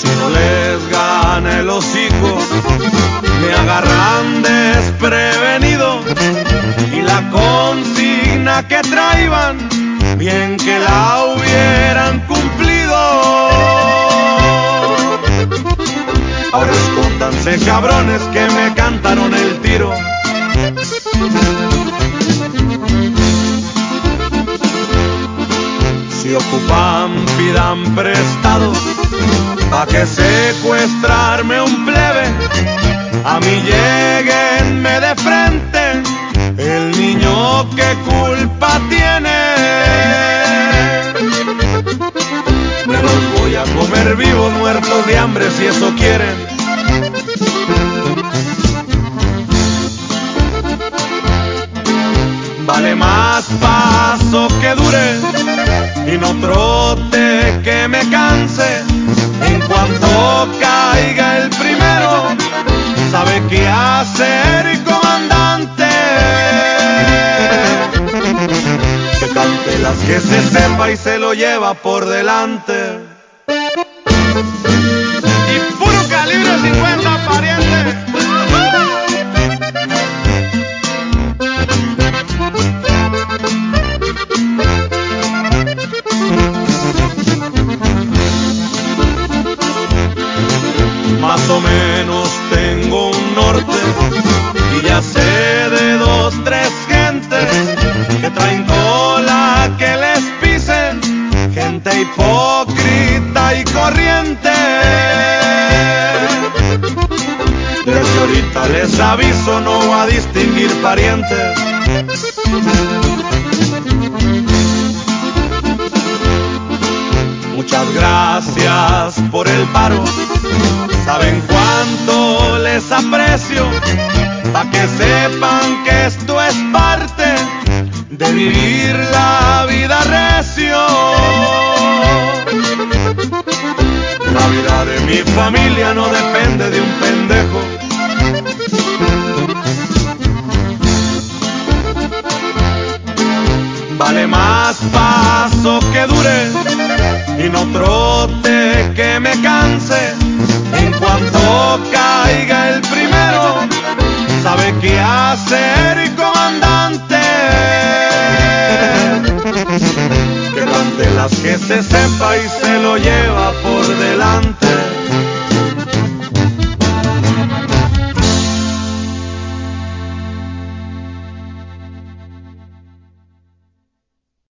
si no les gana el hocico, me agarran desprevenido y la consigna que traiban, bien que la hubieran cumplido. Ahora escóndanse cabrones que me cantaron el tiro. Si ocupan, pidan pre secuestrarme un plebe a mi y se lo lleva por delante. Les aviso, no a distinguir parientes. Muchas gracias por el paro. Saben cuánto les aprecio. Pa' que sepan que esto es parte de vivir la vida recio. Navidad de mi familia no depende